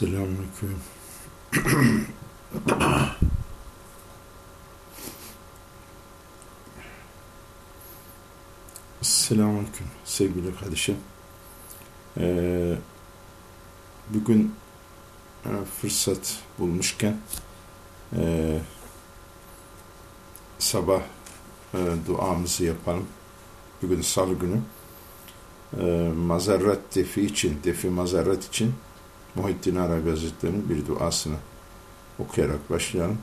Selamünaleyküm. Selamünaleyküm sevgili kardeşim. Ee, bugün e, fırsat bulmuşken e, sabah e, duamızı yapalım. Bugün salı günü. E, mazarrat defi için, defi mazarrat için Muhittin Arabi Hazretleri'nin bir duasını okuyarak başlayalım.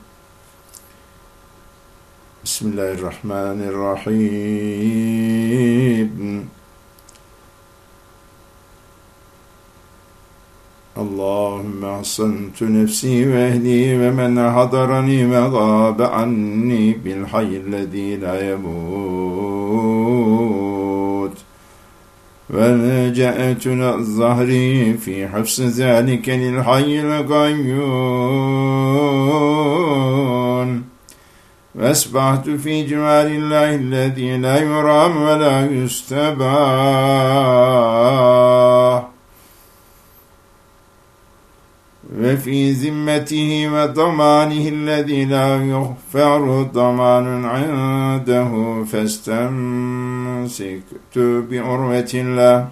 Bismillahirrahmanirrahim. اللهم أحسنت نفسي وأهلي ومن حضرني وغاب عني بالحي الذي لا يموت ولجأت ظهري في حفظ ذلك للحي القيوم وأسبحت في جمال الله الذي لا يرام ولا يستباح وفي ذمته وضمانه الذي لا يغفر ضمان عنده. فاستمسكت بعروة الله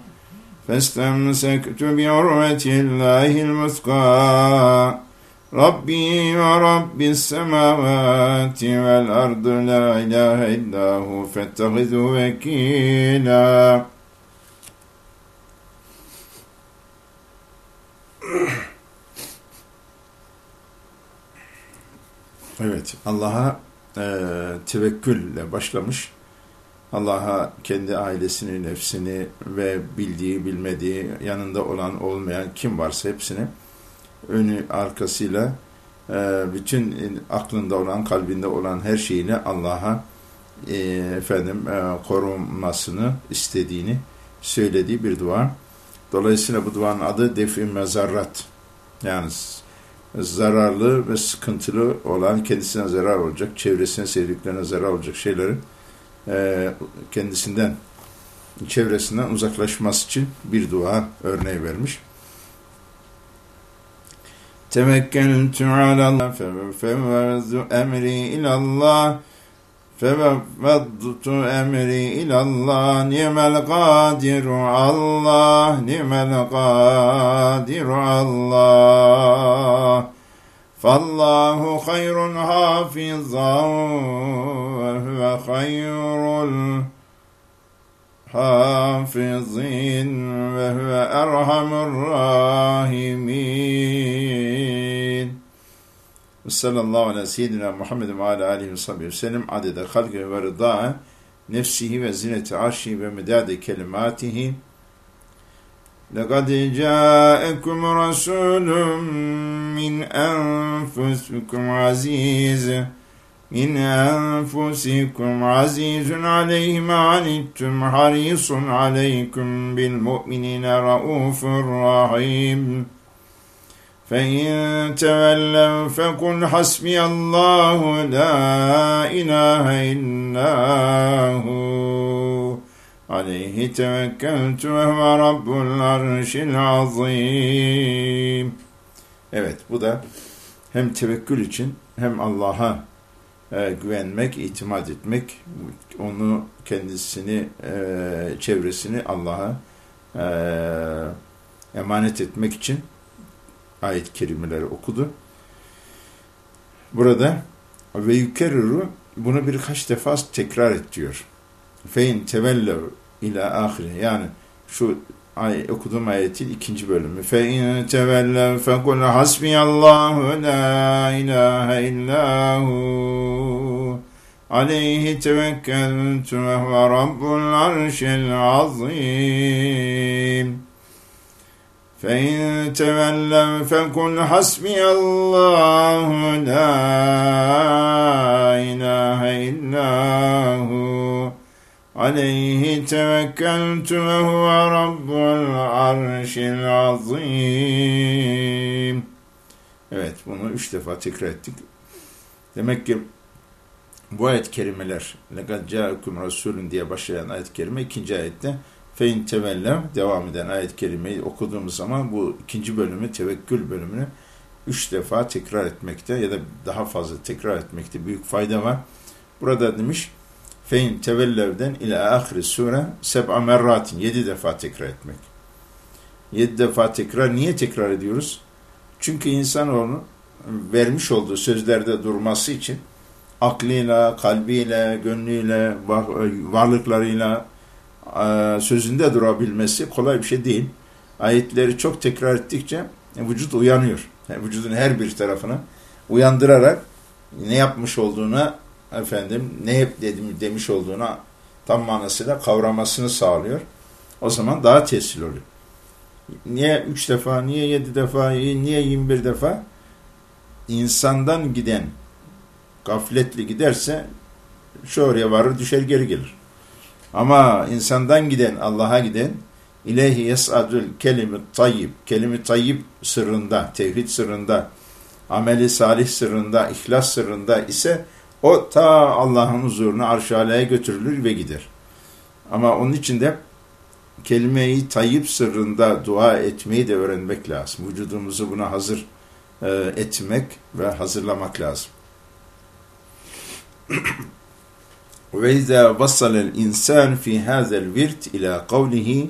فاستمسكت بعروة الله المثقى ربي ورب السماوات والأرض لا إله إلا هو فاتخذه وكيلا. Evet, Allah'a e, tevekkülle başlamış. Allah'a kendi ailesini, nefsini ve bildiği, bilmediği, yanında olan, olmayan kim varsa hepsini önü arkasıyla e, bütün aklında olan, kalbinde olan her şeyini Allah'a e, efendim e, korunmasını istediğini söylediği bir dua. Dolayısıyla bu duanın adı defi mezarrat. Yani zararlı ve sıkıntılı olan, kendisine zarar olacak, çevresine, sevdiklerine zarar olacak şeylerin e, kendisinden, çevresinden uzaklaşması için bir dua örneği vermiş. Tevekkeltü alallah fevvezzu emri ilallah فَوَفَّضْتُ اَمْرِي اِلَى اللّٰهِ نِعْمَ الْقَادِرُ اللّٰهِ نِعْمَ الْقَادِرُ اللّٰهِ. فَاللّٰهُ خَيْرٌ حَافِظًا وَهُوَ خَيْرُ الْحَافِظِينَ وَهُوَ أَرْحَمُ الرَّاحِمِينَ. وصلى الله على سيدنا محمد وعلى آله وصحبه وسلم. عدد خلقه ورضاه نفسه وزنة عرشه ومداد كلماته. لقد جاءكم رسول من أنفسكم عزيز من أنفسكم عزيز عليه ما عنتم حريص عليكم بالمؤمنين رؤوف رحيم. فإن تولوا فقل حسبي الله لا إله إلا هو عليه توكلت وهو رب العرش العظيم Evet bu da hem tevekkül için hem Allah'a e, güvenmek, itimat etmek, onu kendisini, e, çevresini Allah'a e, emanet etmek için ayet-i kerimeleri okudu. Burada ve yükerriru bunu birkaç defa tekrar et diyor. Fein tevellev ila ahire yani şu ay, okuduğum ayetin ikinci bölümü. Fein tevellev fekul hasbiyallahu la ilahe illahu aleyhi tevekkeltu ve rabbul arşil azim. فإن تولوا فقل حسبي الله لا إله إلا هو عليه توكلت وهو رب العرش العظيم Evet bunu üç defa tekrar ettik. Demek ki bu ayet kerimeler لَقَدْ جَاءَكُمْ رَسُولٌ diye başlayan ayet kerime ikinci ayette Fein tevellev devam eden ayet-i kerimeyi okuduğumuz zaman bu ikinci bölümü, tevekkül bölümünü üç defa tekrar etmekte ya da daha fazla tekrar etmekte büyük fayda var. Burada demiş fein tevellevden ila ahri sure seb'a merratin yedi defa tekrar etmek. Yedi defa tekrar niye tekrar ediyoruz? Çünkü insanoğlu vermiş olduğu sözlerde durması için aklıyla, kalbiyle, gönlüyle, varlıklarıyla e, sözünde durabilmesi kolay bir şey değil. Ayetleri çok tekrar ettikçe vücut uyanıyor. Yani vücudun her bir tarafını uyandırarak ne yapmış olduğuna efendim ne hep dedim, demiş olduğuna tam manasıyla kavramasını sağlıyor. O zaman daha tesir oluyor. Niye üç defa, niye yedi defa, niye yirmi bir defa? İnsandan giden gafletli giderse şu oraya varır düşer geri gelir. Ama insandan giden Allah'a giden İlehi yes'adül kelimi tayyib, kelimi tayyib sırrında, tevhid sırrında, ameli salih sırrında, ihlas sırrında ise o ta Allah'ın huzuruna arşaleye götürülür ve gider. Ama onun için de kelimeyi tayyip sırrında dua etmeyi de öğrenmek lazım. Vücudumuzu buna hazır e, etmek ve hazırlamak lazım. ve izâ vassalel insan fi hâzel virt ila kavlihi.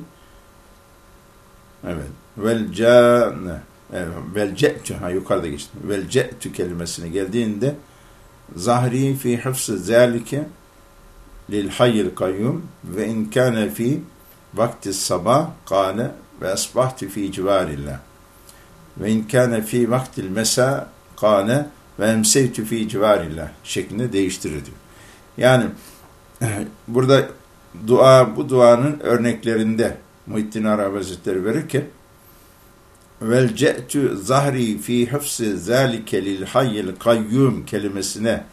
Evet. Vel câne. Vel ce'tü. Ha yukarıda geçti. Vel ce'tü kelimesine geldiğinde zahri fi hıfsı zâlike lil hayyil kayyum ve in kâne fi vakti sabah kâle ve esbahti fi civarillah ve in kâne fi vaktil mesa kâle ve emseytü fi civarillah şeklinde değiştirir diyor. Yani burada dua bu duanın örneklerinde Muhittin Arabi Hazretleri verirken vel ce'tü zahri fi hıfsı zâlike lil hayyil kayyum kelimesine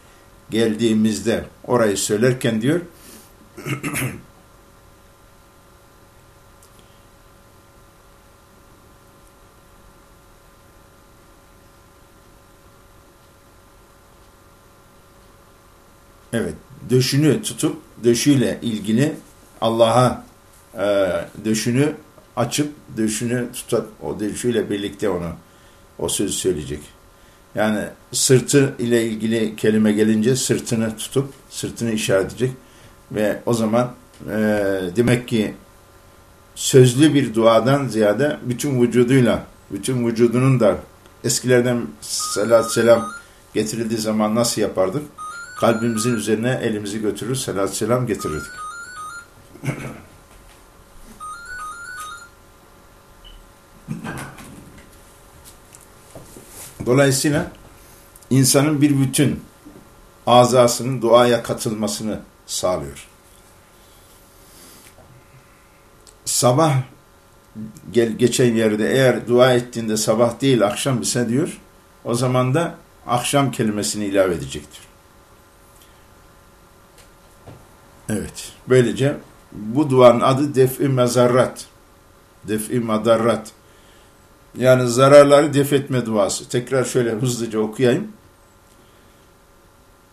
geldiğimizde orayı söylerken diyor Evet, döşünü tutup döşüyle ilgili Allah'a e, döşünü açıp döşünü tutup o döşüyle birlikte onu o sözü söyleyecek. Yani sırtı ile ilgili kelime gelince sırtını tutup sırtını işaret edecek ve o zaman e, demek ki sözlü bir duadan ziyade bütün vücuduyla bütün vücudunun da eskilerden salat selam getirildiği zaman nasıl yapardık? Kalbimizin üzerine elimizi götürür, selat selam getirirdik. Dolayısıyla insanın bir bütün azasının duaya katılmasını sağlıyor. Sabah geçen yerde eğer dua ettiğinde sabah değil akşam ise diyor, o zaman da akşam kelimesini ilave edecektir. Evet. Böylece bu duanın adı def-i mezarrat. Def-i madarrat. Yani zararları def etme duası. Tekrar şöyle hızlıca okuyayım.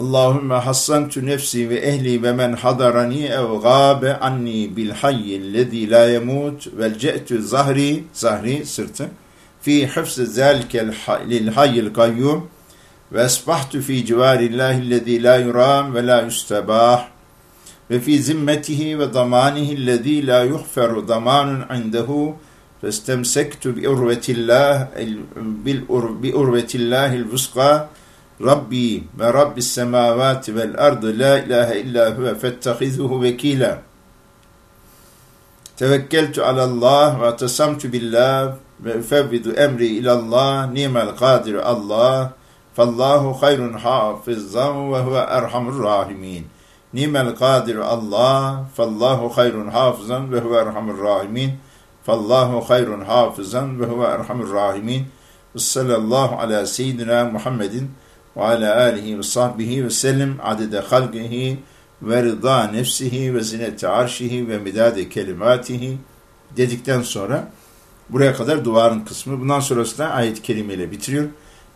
Allahümme hassantu nefsi ve ehli ve men hadarani ev gâbe anni bil hayyillezî la yemut vel ce'tu zahri, zahri sırtı, fi hıfzı zâlikel lil hayyil kayyum ve esbahtu fi civarillâhillezî la yuram ve la yustebâh ve fi zimmetihi ve damanihi lezî la yuhferu damanun indehu festemsektu bi urvetillah bi urvetillahil vuska Rabbi ve Rabbis semavati vel ardı la ilahe illa huve fettehizuhu vekila. Tevekkeltu alallah ve atasamtu billah ve üfevvidu emri ilallah nimel kadir Allah fallahu hayrun Nimel kadir Allah, fallahu hayrun hafızan ve huve erhamur rahimin. Fallahu hayrun hafızan ve huve erhamur rahimin. Sallallahu ala seyyidina Muhammedin ve ala alihi ve sahbihi ve sellem adede halgihi ve rıda nefsihi ve zineti arşihi ve midade kelimatihi dedikten sonra buraya kadar duvarın kısmı. Bundan sonrası da ayet-i kerimeyle bitiriyor.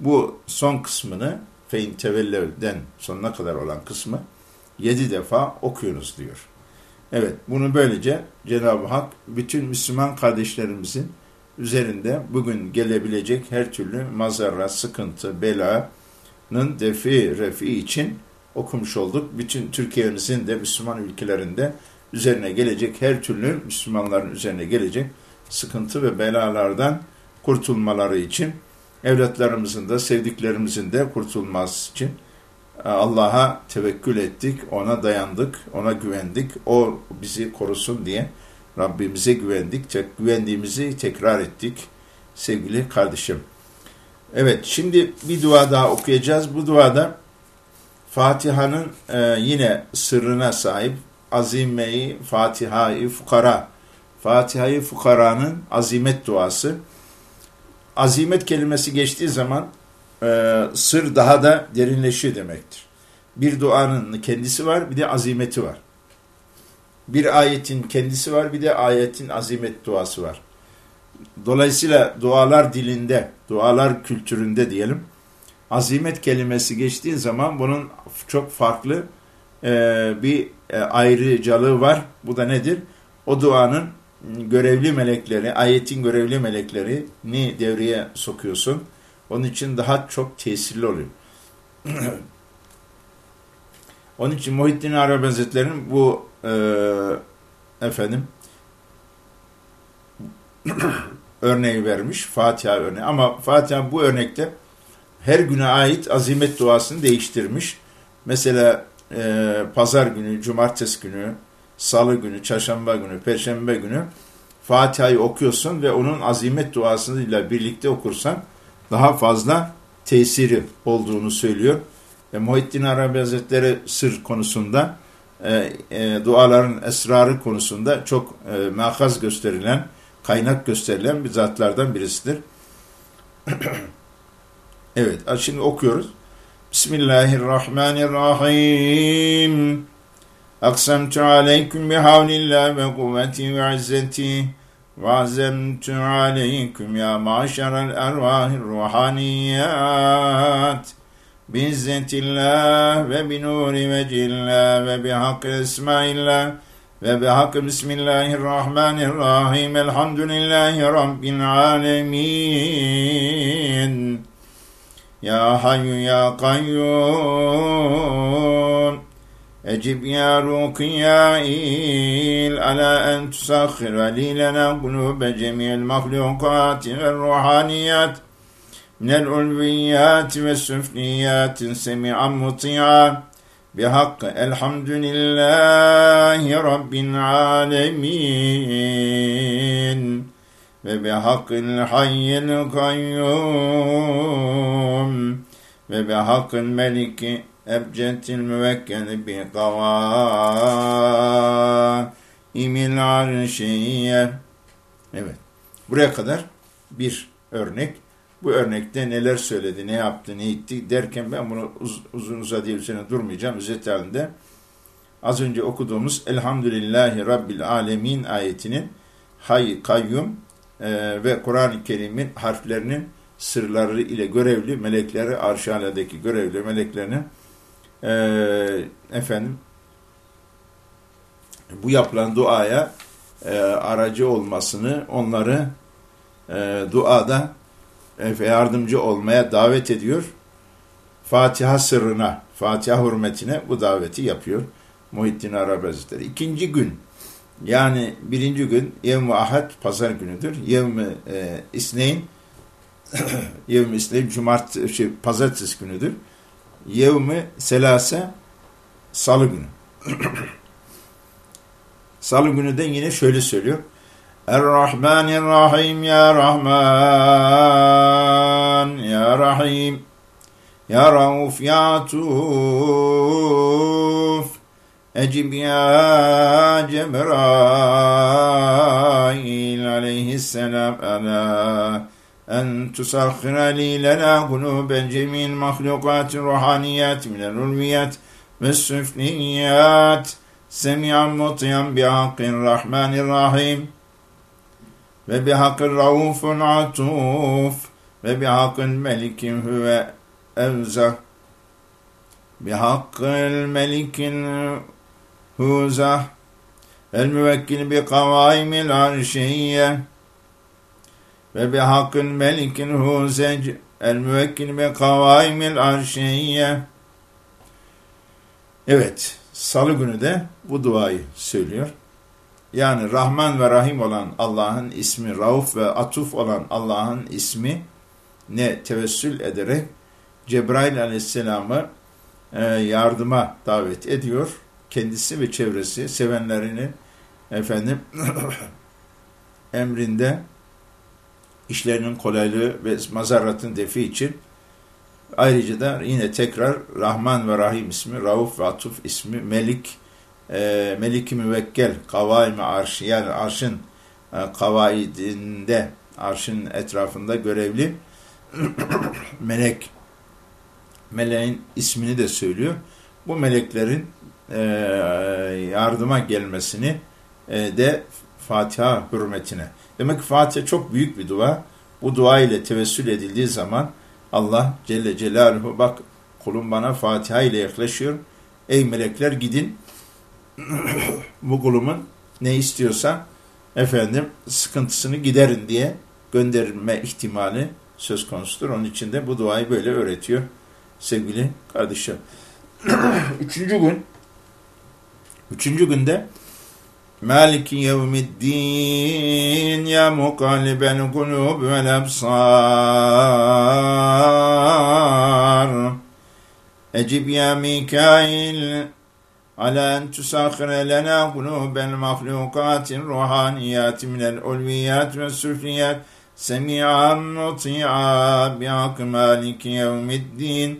Bu son kısmını Fein Tevellev'den sonuna kadar olan kısmı yedi defa okuyoruz diyor. Evet bunu böylece Cenab-ı Hak bütün Müslüman kardeşlerimizin üzerinde bugün gelebilecek her türlü mazara, sıkıntı, belanın defi, refi için okumuş olduk. Bütün Türkiye'mizin de Müslüman ülkelerinde üzerine gelecek her türlü Müslümanların üzerine gelecek sıkıntı ve belalardan kurtulmaları için evlatlarımızın da sevdiklerimizin de kurtulması için e, Allah'a tevekkül ettik, ona dayandık, ona güvendik, o bizi korusun diye Rabbimize güvendik, tek, güvendiğimizi tekrar ettik sevgili kardeşim. Evet, şimdi bir dua daha okuyacağız. Bu duada Fatiha'nın e, yine sırrına sahip Azime-i Fatiha-i Fukara, Fatiha-i Fukara'nın azimet duası. Azimet kelimesi geçtiği zaman e, sır daha da derinleşiyor demektir. Bir duanın kendisi var, bir de azimeti var. Bir ayetin kendisi var, bir de ayetin azimet duası var. Dolayısıyla dualar dilinde, dualar kültüründe diyelim, azimet kelimesi geçtiği zaman bunun çok farklı e, bir e, ayrıcalığı var. Bu da nedir? O duanın görevli melekleri, ayetin görevli meleklerini devreye sokuyorsun. Onun için daha çok tesirli oluyor. Onun için Muhittin Arabi Hazretleri'nin bu e, efendim örneği vermiş. Fatiha örneği. Ama Fatiha bu örnekte her güne ait azimet duasını değiştirmiş. Mesela e, pazar günü, cumartesi günü, salı günü, çarşamba günü, perşembe günü Fatiha'yı okuyorsun ve onun azimet duasıyla birlikte okursan daha fazla tesiri olduğunu söylüyor. E, Muhittin Arabi Hazretleri sır konusunda, e, e, duaların esrarı konusunda çok e, makaz gösterilen, kaynak gösterilen bir zatlardan birisidir. evet, şimdi okuyoruz. Bismillahirrahmanirrahim. Aleyküm bihavlillah ve kuvveti ve izzeti. وعزمت عليكم يا معشر الأرواح الروحانيات. بعزة الله وبنور وجه الله وبحق اسماء الله وبحق بسم الله الرحمن الرحيم. الحمد لله رب العالمين. يا حي يا قيوم. أجب يا رقيائيل على أن تسخر لي لنا قلوب جميع المخلوقات والروحانيات من الألويات والسفليات سميعا مطيعا. بحق الحمد لله رب العالمين. وبحق الحي القيوم. وبحق الملك müvekkeli bi kavaimil arşiyye. Evet. Buraya kadar bir örnek. Bu örnekte neler söyledi, ne yaptı, ne etti derken ben bunu uz uzun uzadıya üzerine durmayacağım. Özet halinde az önce okuduğumuz Elhamdülillahi Rabbil Alemin ayetinin hay kayyum e, ve Kur'an-ı Kerim'in harflerinin sırları ile görevli melekleri, arşaladaki görevli meleklerinin e, efendim bu yapılan duaya e, aracı olmasını, onları e, duada e, yardımcı olmaya davet ediyor. Fatiha sırrına, Fatiha hürmetine bu daveti yapıyor Muhittin Arabi Hazretleri. İkinci gün, yani birinci gün yevm ahad pazar günüdür. Yevm e, isneyn yevm isneyn cumart şey, pazartesi günüdür yevmi selase salı günü. salı günü de yine şöyle söylüyor. Er-Rahmanir-Rahim ya Rahman ya Rahim ya Rauf ya Tuf Ecib ya Cebrail aleyhisselam ala en tusakhira li lena kulubel cemil mahlukat ruhaniyat minel ulviyat ve süfniyat semi'an mutiyan bihakkın rahmanirrahim ve bihakkın raufun atuf ve bihakkın melikin huve evzah bihakkın melikin huzah el müvekkil bi kavaimil arşiyye ve bi hakkın melikin huzec el müvekkil bi kavaimil arşiyye Evet, salı günü de bu duayı söylüyor. Yani Rahman ve Rahim olan Allah'ın ismi, Rauf ve Atuf olan Allah'ın ismi ne tevessül ederek Cebrail aleyhisselamı e, yardıma davet ediyor. Kendisi ve çevresi sevenlerini efendim emrinde işlerinin kolaylığı ve mazarratın defi için ayrıca da yine tekrar Rahman ve Rahim ismi, Rauf ve Atuf ismi, Melik, e, Melik-i Müvekkel, Kavaim-i Arş, yani arşın e, kavaidinde, arşın etrafında görevli melek, meleğin ismini de söylüyor. Bu meleklerin e, yardıma gelmesini e, de Fatiha hürmetine. Demek Fatiha çok büyük bir dua. Bu dua ile tevessül edildiği zaman Allah Celle Celaluhu bak kulum bana Fatiha ile yaklaşıyor. Ey melekler gidin bu kulumun ne istiyorsa efendim sıkıntısını giderin diye gönderme ihtimali söz konusudur. Onun için de bu duayı böyle öğretiyor sevgili kardeşim. Üçüncü gün Üçüncü günde Maliki yevmiddin ya mukallibel kulub vel absar Ecib ya Mikail على أن تسخر لنا قلوب المخلوقات الروحانيات من الألويات والسفليات سميعا مطيعا بحق مالك يوم الدين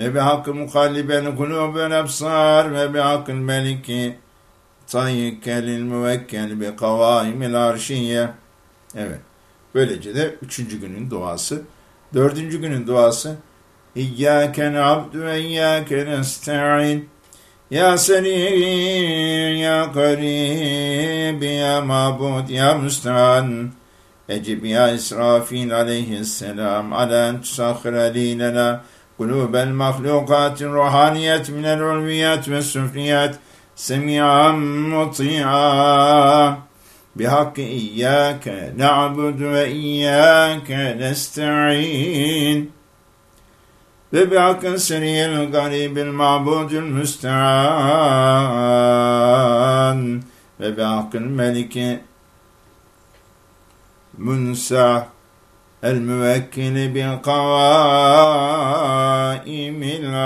وبحق مخلب القلوب والأبصار وبحق الملك Tayyikelil müvekkel bi kavaimil arşiye. Evet. Böylece de üçüncü günün duası. Dördüncü günün duası. İyyâken abdü ve iyyâken esta'in. Ya Serir, Ya Karib, Ya Mabud, Ya Müstahan. Ecib Ya İsrafil aleyhisselam ala tusahhire linena kulubel mahlukatin ruhaniyet minel ulviyat ve süfriyat semi'an muti'a bihakkı iyyâke na'budu ve iyyâke nesta'in. Ve bihakkın seriyel garibil ma'budül müste'an ve bihakkın meliki munsa el müvekkili bil kavaimil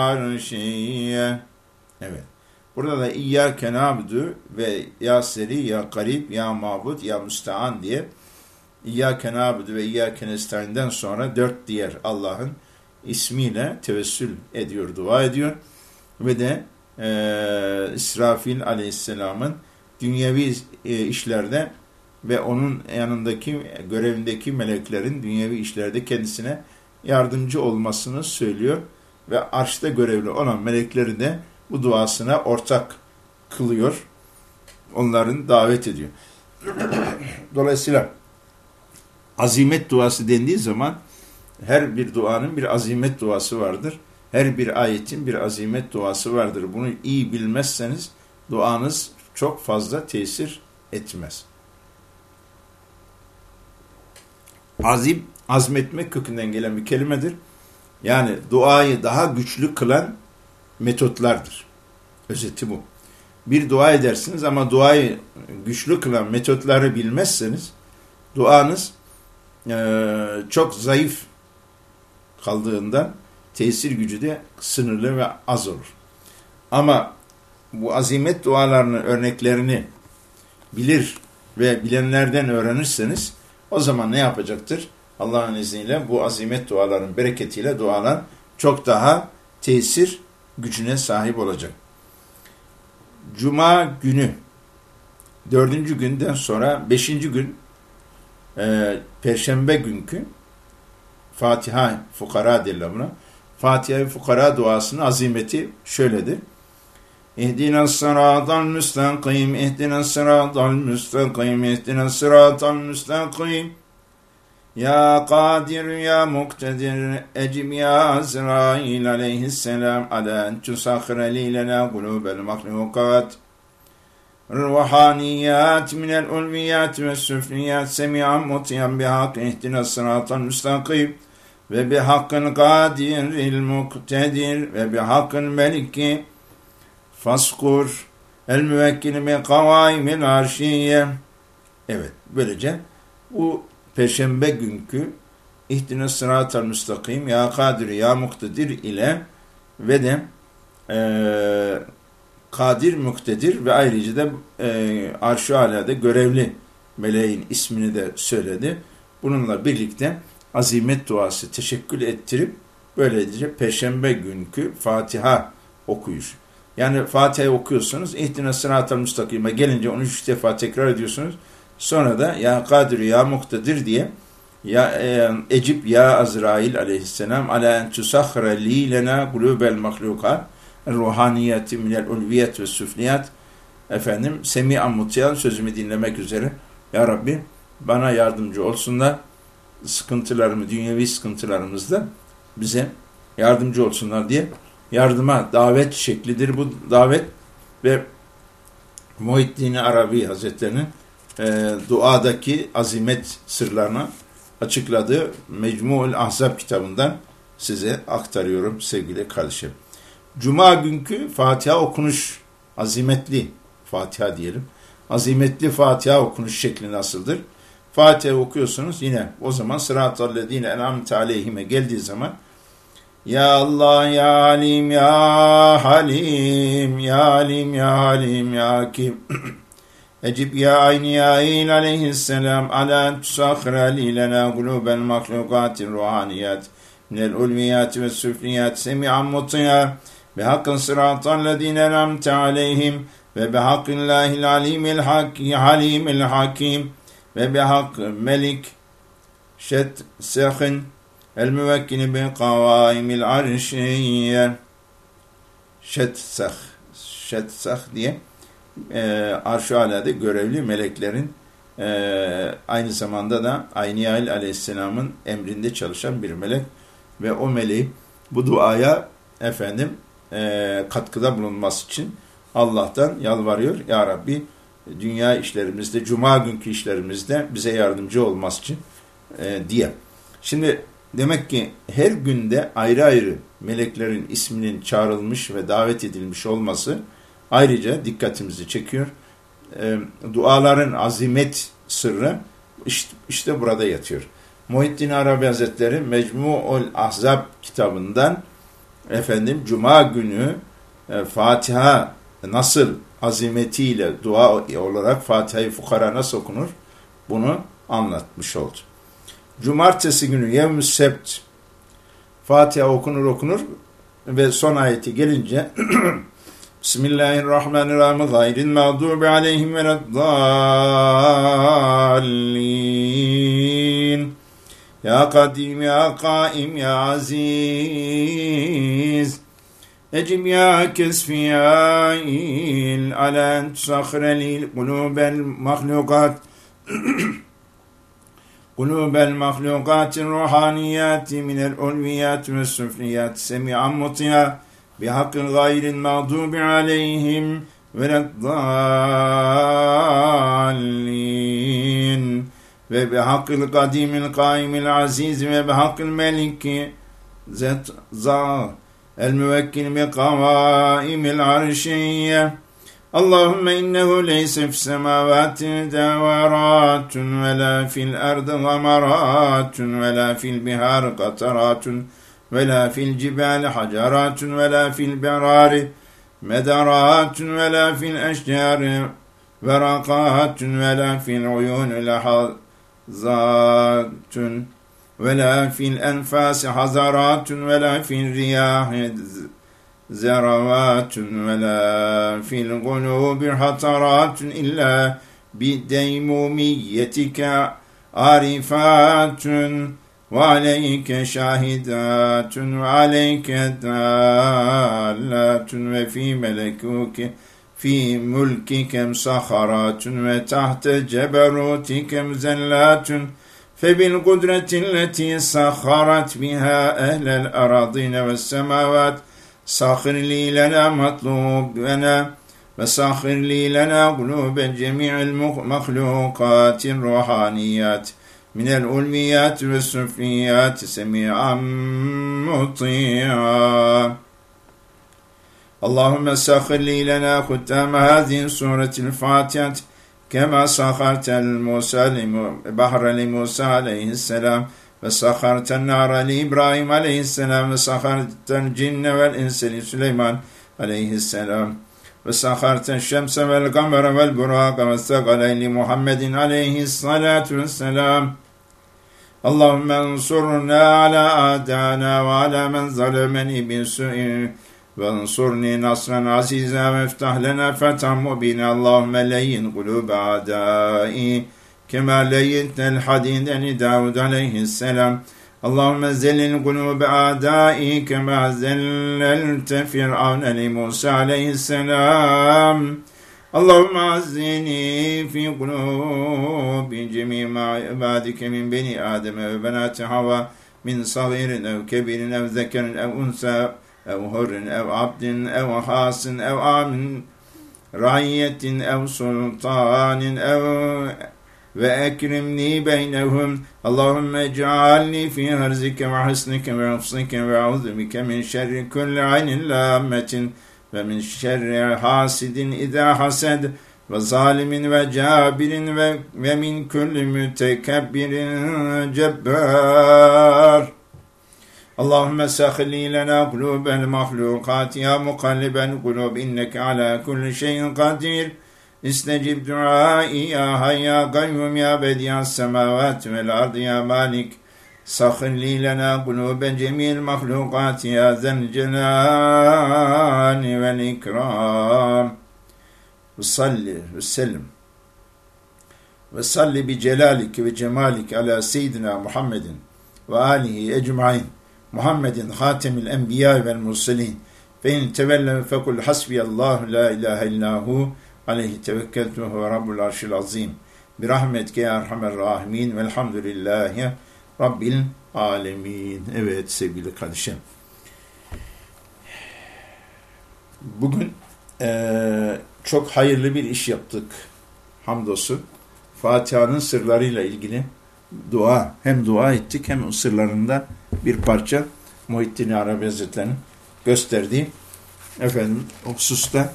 arşiye evet Burada da İyyâke nâbdü ve ya seri, ya garip, ya mabud, ya müstean diye İyyâke nâbdü ve İyyâke nestaîn'den sonra dört diğer Allah'ın ismiyle tevessül ediyor, dua ediyor. Ve de e, İsrafil aleyhisselamın dünyevi e, işlerde ve onun yanındaki görevindeki meleklerin dünyevi işlerde kendisine yardımcı olmasını söylüyor. Ve arşta görevli olan melekleri de bu duasına ortak kılıyor. Onların davet ediyor. Dolayısıyla azimet duası dendiği zaman her bir duanın bir azimet duası vardır. Her bir ayetin bir azimet duası vardır. Bunu iyi bilmezseniz duanız çok fazla tesir etmez. Azim, azmetmek kökünden gelen bir kelimedir. Yani duayı daha güçlü kılan metotlardır. Özeti bu. Bir dua edersiniz ama duayı güçlü kılan metotları bilmezseniz duanız e, çok zayıf kaldığından tesir gücü de sınırlı ve az olur. Ama bu azimet dualarının örneklerini bilir ve bilenlerden öğrenirseniz o zaman ne yapacaktır? Allah'ın izniyle bu azimet duaların bereketiyle dualar çok daha tesir gücüne sahip olacak. Cuma günü dördüncü günden sonra beşinci gün e, Perşembe günkü Fatiha fukara derler buna. Fatiha fukara duasının azimeti şöyledir. İhdina sıratal müstakim, ihdina sıratal müstakim, ihdina sıratal müstakim. Ya Kadir ya Muktedir ecim ya Azrail aleyhisselam ala en tusakhire li lena kulubel mahlukat. الروحانيات من الألويات والسفليات سميعا مطيعا بحق اهدنا الصراط المستقيم وبحق القادر المقتدر وبحق الملك فاسkur el müvekkil bi kavaimil arşiye. Evet, böylece bu Perşembe günkü ihdine sıratel müstakim ya kadir ya muktedir ile ve de e, kadir muktedir ve ayrıca da e, arş-ı alada görevli meleğin ismini de söyledi. Bununla birlikte azimet duası teşekkül ettirip böylece Perşembe günkü Fatiha okuyuş. Yani Fatiha'yı okuyorsunuz, ihdine sıratel müstakime gelince 13 defa tekrar ediyorsunuz. Sonra da ya kadir ya muktedir diye ya e, Ecip ya Azrail aleyhisselam ala en tusahhre li lena kulubel mahlukat. Ruhaniyeti minel ulviyet ve süfliyat efendim semi mutiyan sözümü dinlemek üzere ya Rabbi bana yardımcı olsunlar sıkıntılarımı dünyevi sıkıntılarımızda bize yardımcı olsunlar diye yardıma davet şeklidir bu davet. Ve Muhittin Arabi Hazretleri'nin e, duadaki azimet sırlarını açıkladığı Mecmu'ul Ahzab kitabından size aktarıyorum sevgili kardeşim. Cuma günkü Fatiha okunuş azimetli Fatiha diyelim. Azimetli Fatiha okunuş şekli nasıldır? Fatiha okuyorsunuz yine o zaman sıratal lezine en'amte aleyhime geldiği zaman Ya Allah ya Alim ya Halim ya Alim ya Halim ya Kim Ecib ya ayni ya il aleyhisselam ala tusakhra li lena gulubel mahlukatin ruhaniyat minel ulviyat ve süfliyat semi'an mutiyat بحق صراط الذين أنعمت عليهم وبحق الله العليم الحكيم الحكيم وبحق ملك شت سخن الممكن بقوائم العرشية Şetsah, Şetsah diye e, arş-ı alada görevli meleklerin e, aynı zamanda da Ayniyail aleyhisselamın emrinde çalışan bir melek ve o meleği bu duaya efendim e, katkıda bulunması için Allah'tan yalvarıyor. Ya Rabbi dünya işlerimizde, cuma günkü işlerimizde bize yardımcı olması için e, diye. Şimdi demek ki her günde ayrı ayrı meleklerin isminin çağrılmış ve davet edilmiş olması ayrıca dikkatimizi çekiyor. E, duaların azimet sırrı işte, işte burada yatıyor. Muhittin Arabi Hazretleri Mecmu'ul Ahzab kitabından efendim Cuma günü e, Fatiha nasıl azimetiyle dua olarak Fatiha-i Fukara nasıl okunur? Bunu anlatmış oldu. Cumartesi günü yevm sebt Fatiha okunur okunur ve son ayeti gelince Bismillahirrahmanirrahim gayril mağdubi aleyhim ve dallin Ya kadim ya kaim ya aziz Ecib ya kesfiyail ala en tusakhre li kulubel mahlukat قلوب المخلوقات الروحانيات من الألويات والسفليات سميعا مطيعا بحق غير المغضوب عليهم ولا الضالين وبحق القديم القائم العزيز وبحق الملك ذات الموكل بقوائم العرشيه اللهم إنه ليس في السماوات دورات ولا في الأرض غمرات ولا في البحار قطرات ولا في الجبال حجرات ولا في البرار مدرات ولا في الأشجار ورقات ولا في العيون لحظات ولا في الأنفاس حزرات ولا في الرياح زروات ولا في القلوب حطرات إلا بديموميتك عارفات وعليك شاهدات وعليك دالات وفي ملكوك في ملكك مسخرات وتحت جبروتك مزلات فبالقدرة التي سخرت بها أهل الأراضين والسماوات سخر لي لنا مطلوبنا وسخر لي لنا قلوب جميع المخلوقات الروحانيات. من الألميات والسفليات سميعا مطيعا. اللهم سخر لي لنا ختام هذه السورة الفاتحة كما سخرت الموسى بحر لموسى عليه السلام وسخرت النار لإبراهيم عليه السلام وسخرت الجن والإنس لسليمان عليه السلام. وسخرت الشمس والقمر والبراق والثقلين لمحمد عليه الصلاة والسلام اللهم انصرنا على أعدانا وعلى من ظلمني بسوء وانصرني نصرا عزيزا وافتح لنا فتحا مبينا اللهم لين قلوب أعدائي كما لينت الحديد لداود عليه السلام اللهم زلل قلوب أعدائي كما زللت فرعون لموسى عليه السلام اللهم عزني في قلوب جميع عبادك من بني آدم وبنات حواء من صغير أو كبير أو ذكر أو أنثى أو هر أو عبد أو خاص أو عام رعية أو سلطان أو وأكرمني بينهم اللهم اجعلني في هرزك وحسنك وحفظك وأعوذ بك من شر كل عين لامة ومن شر حاسد إذا حسد وظالم وجابر ومن كل متكبر جبار اللهم سخلي لنا قلوب المخلوقات يا مقلب القلوب إنك على كل شيء قدير استجب دعائي يا حي يا قيوم يا بديع السماوات والأرض يا مالك سخر لي لنا قلوب جميع المخلوقات يا ذا الجلال والإكرام وصلي وسلم وصلي بجلالك وجمالك على سيدنا محمد وآله أجمعين محمد خاتم الأنبياء والمرسلين فإن تولوا فقل حسبي الله لا إله إلا هو Aleyhi tevekkeltü ve rabbul arşil azim. Birahmetke ya erhamer rahimin velhamdülillahi rabbil alemin. Evet sevgili kardeşim. Bugün e, çok hayırlı bir iş yaptık hamdolsun. Fatiha'nın sırlarıyla ilgili dua, hem dua ettik hem sırlarında bir parça Muhittin Arabi Hazretleri'nin gösterdiği efendim o hususta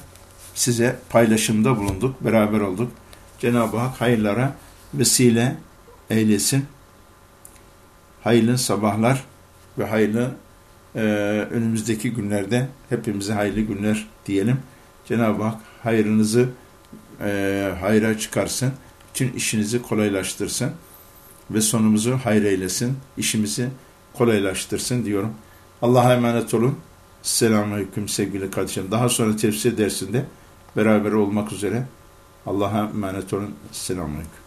size paylaşımda bulunduk, beraber olduk. Cenab-ı Hak hayırlara vesile eylesin. Hayırlı sabahlar ve hayırlı e, önümüzdeki günlerde hepimize hayırlı günler diyelim. Cenab-ı Hak hayrınızı e, hayra çıkarsın. Bütün işinizi kolaylaştırsın ve sonumuzu hayır eylesin. İşimizi kolaylaştırsın diyorum. Allah'a emanet olun. Selamünaleyküm sevgili kardeşim. Daha sonra tefsir dersinde beraber olmak üzere. Allah'a emanet olun. Selamun Aleyküm.